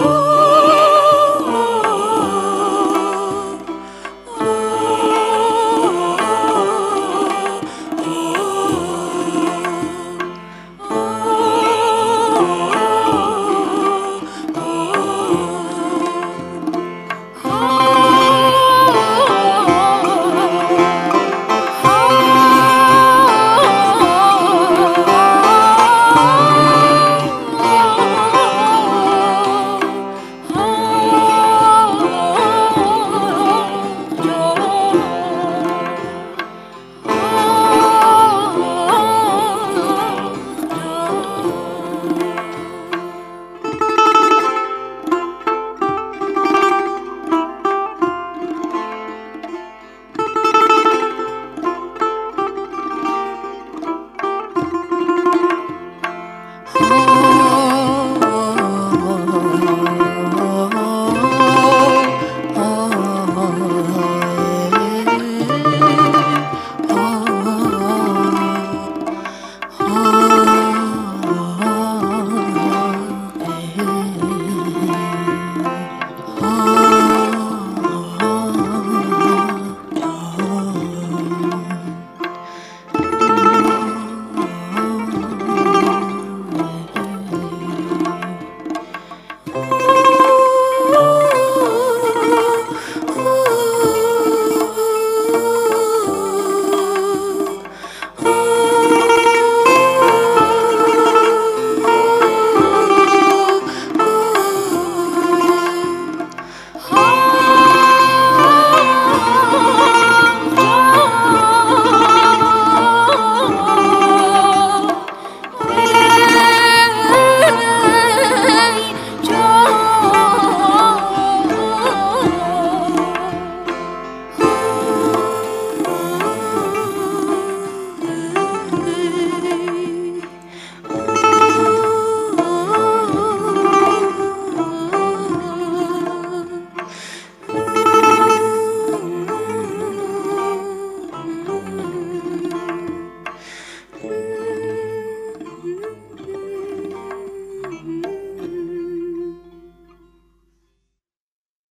Oh.